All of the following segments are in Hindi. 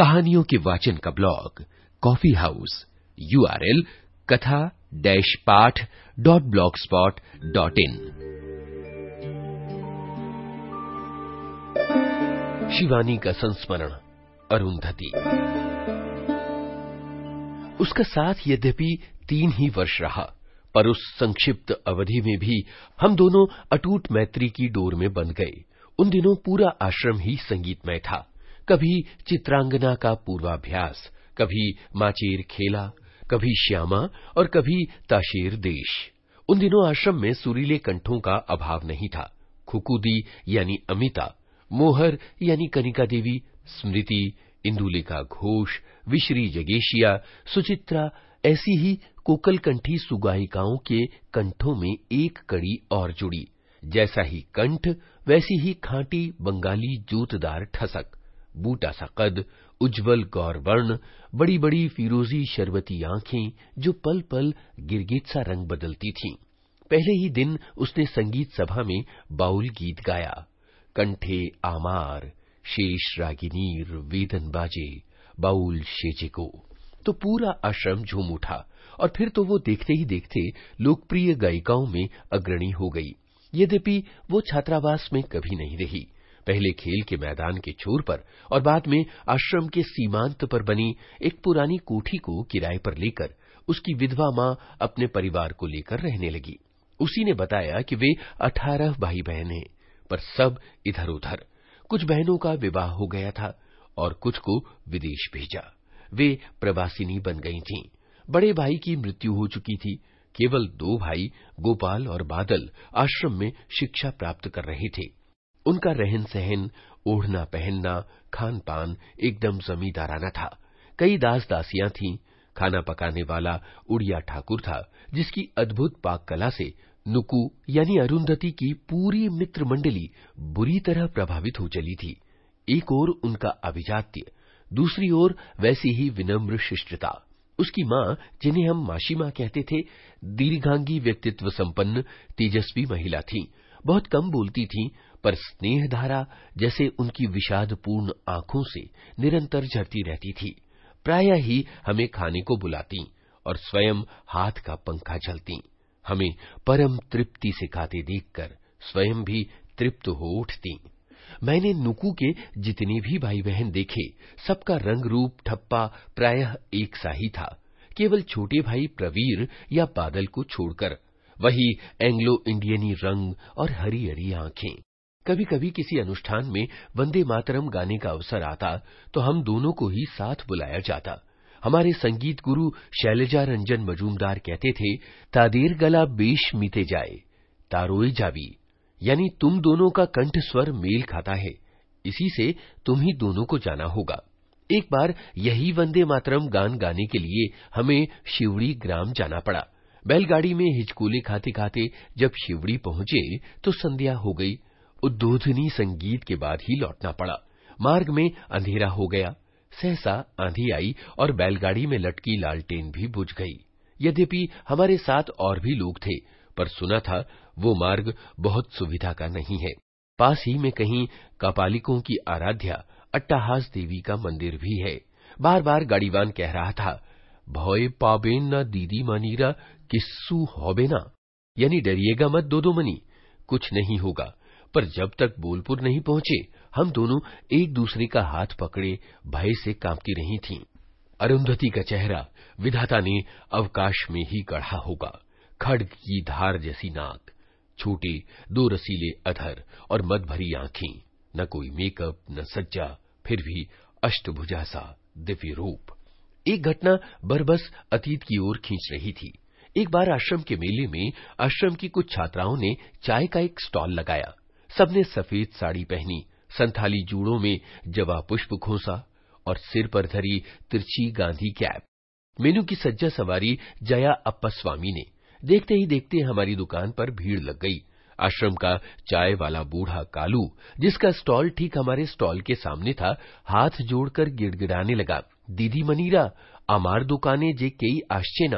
कहानियों के वाचन का ब्लॉग, कॉफ़ी हाउस यूआरएल कथा, डैश पाठ, dot blogspot dot in. Shivani का संस्मरण अरुंधति उसका साथ यद्यपि तीन ही वर्ष रहा, पर उस संक्षिप्त अवधि में भी हम दोनों अटूट मैत्री की डोर में बंध गए। उन दिनों पूरा आश्रम ही संगीतमय था। कभी चित्रांगना का पूर्वाभ्यास, कभी माचेर खेला, कभी श्यामा और कभी ताशेर देश। उन दिनों आश्रम में सुरीले कंठों का अभाव नहीं था। खुकुदी यानी अमिता, मोहर यानी कनिका देवी, स्मृति, इंदुलिका घोष, विश्री जगेशिया, सुचित्रा, ऐसी ही कोकलकंठी सुगायिकाओं के कंठों में एक कड़ी और जुड़ी। जैसा ही कंठ, वैसी ही खांटी बंगाली जूतदार ठसक। बूटा सा कद, उज्जवल गौर वर्ण बड़ी बड़ी फिरोजी शरबती आँखें जो पल पल गिरगिट सा रंग बदलती थीं। पहले ही दिन उसने संगीत सभा में बाउल गीत गाया। कंठे आमार, शेष रागिनीर वेदन बाजे, बाउल शेजे को। तो पूरा आश्रम झूम उठा और फिर तो वो देखते ही देखते लोकप्रिय गायिकाओं में अग्रणी हो गई। यद्यपि वो छात्रावास में कभी नहीं रही। पहले खेल के मैदान के छोर पर और बाद में आश्रम के सीमांत पर बनी एक पुरानी कोठी को किराए पर लेकर उसकी विधवा माँ अपने परिवार को लेकर रहने लगी। उसी ने बताया कि वे अठारह भाई बहन हैं, पर सब इधर उधर कुछ बहनों का विवाह हो गया था और कुछ को विदेश भेजा। वे प्रवासिनी बन गई थीं। बड़े भाई की मृत्यु हो चुकी थी। केवल दो भाई, गोपाल और बादल, आश्रम में शिक्षा प्राप्त कर रहे थे। उनका रहन सहन ओढ़ना, पहनना खान पान एकदम जमींदाराना था। कई दास दासियाँ थीं। खाना पकाने वाला उड़िया ठाकुर था, जिसकी अद्भुत पाक कला से नुकू यानी अरुंधति की पूरी मित्र मंडली बुरी तरह प्रभावित हो चली थी। एक ओर उनका अभिजात्य, दूसरी ओर वैसी ही विनम्र शिष्टता। उसकी माँ, जिन्हें हम माशी माँ कहते थे, दीर्घांगी व्यक्तित्व संपन्न, तेजस्वी महिला थी। बहुत कम बोलती थीं पर स्नेह धारा जैसे उनकी विषादपूर्ण आँखों से निरंतर झरती रहती थी। प्राय ही हमें खाने को बुलाती और स्वयं हाथ का पंखा चलती। हमें परम तृप्ति से खाते देखकर स्वयं भी तृप्त हो उठती। मैंने नुकू के जितने भी भाई बहन देखे, सबका रंग रूप ठप्पा प्रायः एक सा ही था। केवल छोटे भाई प्रवीर या बादल को छोड़कर, वही एंग्लो इंडियनी रंग और हरी हरी आँखें। कभी कभी किसी अनुष्ठान में वंदे मातरम गाने का अवसर आता तो हम दोनों को ही साथ बुलाया जाता। हमारे संगीत गुरु शैलजा रंजन मजूमदार कहते थे, तादेर गला बेश मीते जाए, तारोए जावी। यानी तुम दोनों का कंठ स्वर मेल खाता है। इसी से तुम ही दोनों को जाना होगा। एक बार यही वंदे मातरम गान गाने के लिए हमें शिवड़ी ग्राम जाना पड़ा। बैलगाड़ी में हिचकोले खाते खाते जब शिवड़ी पहुँचे तो संध्या हो गई। उद्बोधनी संगीत के बाद ही लौटना पड़ा। मार्ग में अंधेरा हो गया। सहसा आंधी आई और बैलगाड़ी में लटकी लालटेन भी बुझ गई। यद्यपि हमारे साथ और भी लोग थे, पर सुना था, वो मार्ग बहुत सुविधा का नहीं है। पास ही में कहीं कपालिकों की आराध्या, अट्टाहास देवी का मंदिर भी है। बार बार गाड़ीवान कह रहा था, भय पाबेन न दीदी मनीरा, किस्सू होबे ना। यानी, डरिएगा मत दो दो मनी, कुछ नहीं होगा। पर जब तक बोलपुर नहीं पहुँचे, हम दोनों एक दूसरे का हाथ पकड़े, भय से कांपती रही थीं। अरुंधति का चेहरा विधाता ने अवकाश में ही गढ़ा होगा, खड्ग की धार जैसी नाक, छोटे दो रसीले अधर और मत भरी आँखें, न कोई मेकअप, न सज्जा, फिर भी अष्टभुजा सा दिव्य रूप। एक घटना बरबस अतीत की ओर खींच रही थी। एक बार आश्रम के मेले में आश्रम की कुछ छात्राओं ने चाय का एक स्टॉल लगाया। सबने सफ़ेद साड़ी पहनी, संथाली जूड़ों में जवा पुष्प खोसा और सिर पर धरी तिरछी गांधी कैप। मेनू की सज्जा सवारी जया अप्पा स्वामी ने। देखते ही देखते हमारी दुकान पर भीड़ लग गई। आश्रम का चाय वाला बूढ़ा कालू, जिसका स्टॉल ठीक हमारे स्टॉल के सामने था, हाथ जोड़कर गिड़गिड़ाने लगा। दीदी मनीरा, अमार दुकाने जे कई आश्चे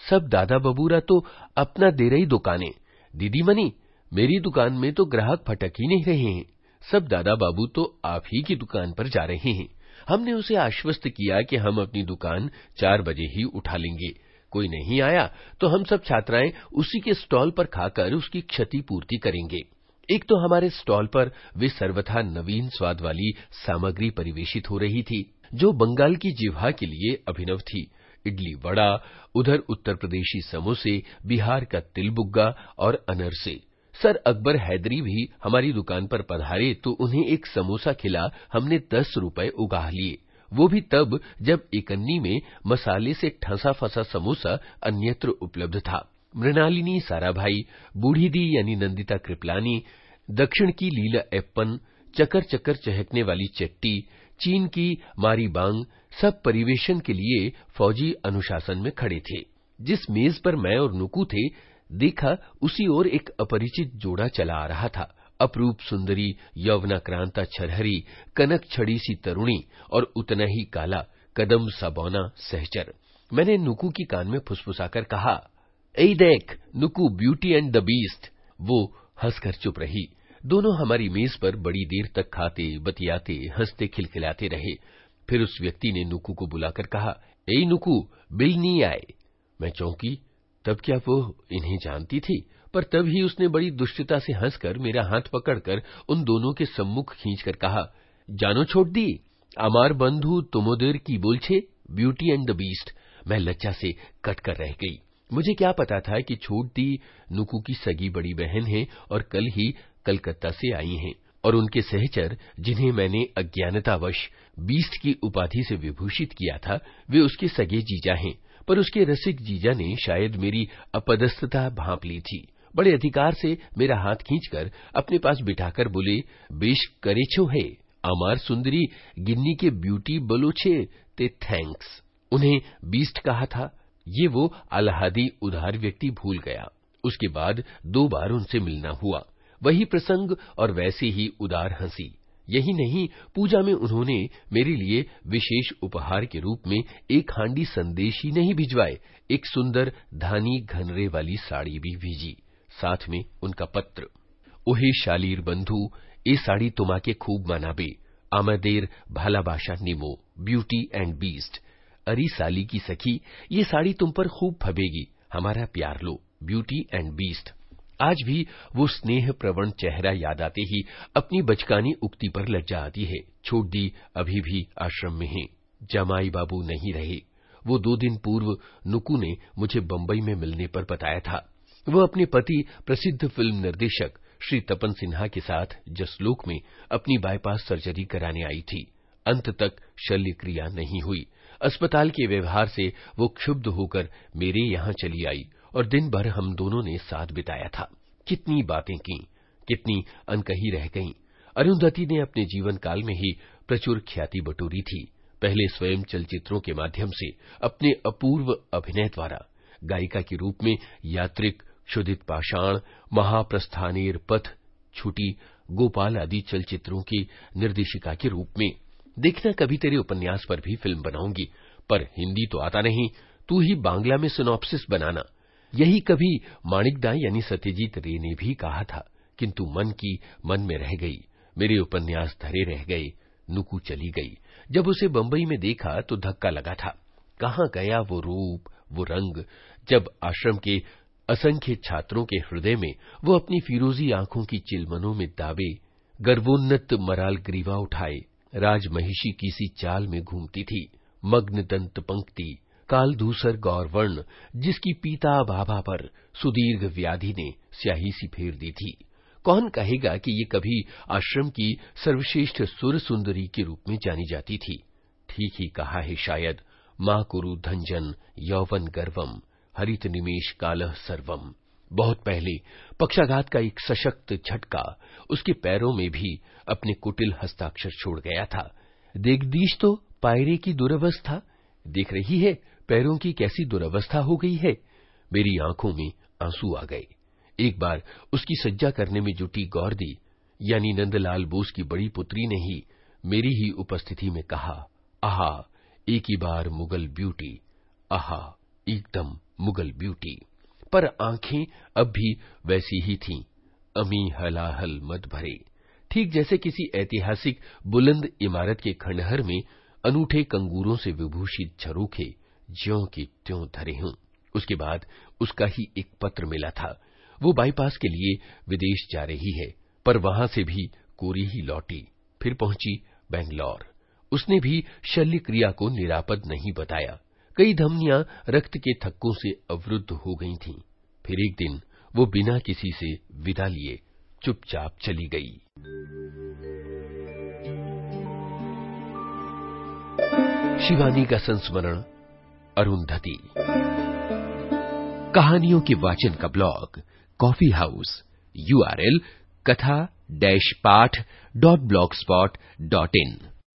सब दादा बबूरा तो अपना दे रही दुकाने। दीदी मनी मेरी दुकान में तो ग्राहक फटक ही नहीं रहे हैं। सब दादा बाबू तो आप ही की दुकान पर जा रहे हैं। हमने उसे आश्वस्त किया कि हम अपनी दुकान चार बजे ही उठा लेंगे। कोई नहीं आया तो हम सब छात्राएँ उसी के स्टॉल पर खाकर उसकी क्षति पूर्ति करेंगे। एक तो हमारे स्टॉल पर वे सर्वथा नवीन स्वाद वाली सामग्री परिवेशित हो रही थी, जो बंगाल की जिह्वा के लिए अभिनव थी। इडली वड़ा, उधर उत्तर प्रदेशी समोसे, बिहार का तिलबुग्गा और अनरसे सर अकबर हैदरी भी हमारी दुकान पर पधारे तो उन्हें एक समोसा खिला, हमने दस रुपए उगाह लिए। वो भी तब जब एकन्नी में मसाले से ठसा फसा समोसा अन्यत्र उपलब्ध था। मृणालिनी साराभाई, बूढ़ी दी यानी नंदिता कृपलानी, दक्षिण की लीला एप्पन चकर चकर चहकने वाली चट्टी, चीन की मारी बांग, सब परिवेशन के लिए फौजी अनुशासन में खड़े थे। जिस मेज पर मैं और नुकू थे देखा, उसी ओर एक अपरिचित जोड़ा चला आ रहा था। अपरूप सुंदरी, यौवनाक्रांता छरहरी, कनक छड़ी सी तरुणी और उतना ही काला, कदम सबौना, सहचर। मैंने नुकू की कान में फुसफुसाकर कहा ए देख, नुकू ब्यूटी एंड द बीस्ट। वो हंसकर चुप रही। दोनों हमारी मेज पर बड़ी देर तक खाते, बतियाते, हँसते, खिलखिलाते रहे। फिर उस व्यक्ति ने नुकू को बुलाकर कहा ए नुकू, बिल नहीं आए? मैं चौंकी तब क्या वो इन्हें जानती थी? पर तब ही उसने बड़ी दुष्टता से हंसकर मेरा हाथ पकड़कर उन दोनों के सम्मुख खींचकर कहा, जानो छोड़ दी अमार बंधु तुमोदेर की बोलछे, ब्यूटी एंड द बीस्ट। मैं लज्जा से कटकर रह गई। मुझे क्या पता था कि छोड़ दी नुकू की सगी बड़ी बहन है और कल ही कलकत्ता से आई हैं। और उनके सहचर, जिन्हें मैंने अज्ञानतावश बीस्ट की उपाधि से विभूषित किया था, वे उसके सगे जीजा हैं, पर उसके रसिक जीजा ने शायद मेरी अपदस्थता भांप ली थी। बड़े अधिकार से मेरा हाथ खींचकर अपने पास बिठाकर बोले, बेश करेछो है, अमार सुंदरी, गिन्नी के ब्यूटी बलोचे, ते थैंक्स। उन्हें बीस्ट कहा था। ये वो अलहादी उधार व्यक्ति भूल गया। उसके बाद दो बार उनसे मिलना हुआ। वही प्रसंग और वैसे ही उदार हँसी। यही नहीं, पूजा में उन्होंने मेरे लिए विशेष उपहार के रूप में एक हांडी संदेश ही नहीं भिजवाए, एक सुंदर, धानी, घनरे वाली साड़ी भी भेजी, साथ में उनका पत्र। ओहे शालीर बंधु, ए साड़ी तुम्हाके खूब मनाबे, आमदेर भालाबाशा निमो, ब्यूटी एंड बीस्ट। अरी साली की सखी, ये साड़ी तुम पर खूब फबेगी, हमारा प्यार लो, ब्यूटी एंड बीस्ट। आज भी वो स्नेह प्रवण चेहरा याद आते ही अपनी बचकानी उक्ति पर लज्जा आती है। छोड़ दी, अभी भी आश्रम में है। जमाई बाबू नहीं रहे। वो दो दिन पूर्व नुकू ने मुझे बम्बई में मिलने पर बताया था। वो अपने पति, प्रसिद्ध फ़िल्म निर्देशक, श्री तपन सिन्हा के साथ जसलोक में अपनी बाईपास सर्जरी कराने आई थी। अंत तक शल्य क्रिया नहीं हुई। अस्पताल के व्यवहार से वो क्षुब्ध होकर मेरे यहाँ चली आई। और दिन भर हम दोनों ने साथ बिताया था। कितनी बातें की, कितनी अनकही रह गईं। अरुंधति ने अपने जीवन काल में ही प्रचुर ख्याति बटोरी थी। पहले स्वयं चलचित्रों के माध्यम से अपने अपूर्व अभिनय द्वारा, गायिका के रूप में यात्रिक क्षुदित पाषाण, महाप्रस्थानेर पथ, छुटी, गोपाल आदि चलचित्रों की निर्देशिका के रूप में। देखना कभी तेरे उपन्यास पर भी फ़िल्म बनाऊँगी, पर हिंदी तो आता नहीं, तू ही बांग्ला में सिनॉप्सिस बनाना। यही कभी माणिकदा यानी सत्यजीत रे ने भी कहा था, किंतु मन की मन में रह गई, मेरे उपन्यास धरे रह गए, नुकू चली गई। जब उसे बंबई में देखा तो धक्का लगा था। कहाँ गया वो रूप, वो रंग? जब आश्रम के असंख्य छात्रों के हृदय में वो अपनी फिरोजी आँखों की चिलमनों में दावे गर्वोन्नत मराल ग्रीवा उठाए, राजमहिषी किसी चाल में घूमती थी मग्न दंत पंक्ति काल दूसर गौरवर्ण, जिसकी पीता भाभा पर सुदीर्घ व्याधि ने स्याही सी फेर दी थी। कौन कहेगा कि ये कभी आश्रम की सर्वश्रेष्ठ सुर सुंदरी के रूप में जानी जाती थी? ठीक ही कहा है शायद, माँ कुरु धंजन यौवन गर्वम, हरित निमेश कालह सर्वम। बहुत पहले पक्षाघात का एक सशक्त झटका उसके पैरों में भी अपने कुटिल हस्ताक्षर छोड़ गया था। देखदीश तो पायरे की दुरवस्था देख रही है पैरों की कैसी दुरवस्था हो गई है? मेरी आँखों में आँसू आ गए। एक बार उसकी सज्जा करने में जुटी गौरदी, यानी नंदलाल बोस की बड़ी पुत्री ने ही मेरी ही उपस्थिति में कहा, आहा, एक ही बार मुगल ब्यूटी। आहा, एकदम मुगल ब्यूटी। पर आँखें अब भी वैसी ही थीं। अमी हलाहल मत भरे। ठीक जैसे किसी ऐतिहासिक बुलंद इमारत के खंडहर में अनूठे कंगूरों से विभूषित झरोखे ज्यों की त्यों धरे हूँ। उसके बाद उसका ही एक पत्र मिला था। वो बाईपास के लिए विदेश जा रही है, पर वहाँ से भी कोरी ही लौटी, फिर पहुँची बेंगलौर। उसने भी शल्य क्रिया को निरापद नहीं बताया। कई धमनियाँ रक्त के थक्कों से अवरुद्ध हो गई थीं। फिर एक दिन वो बिना किसी से विदा लिए चुपचाप चली गई। शिवानी का संस्मरण अरुंधति। कहानियों के वाचन का ब्लॉग, कॉफ़ी हाउस यूआरएल कथा डैश पाठ डॉट ब्लॉक स्पॉट डॉट इन।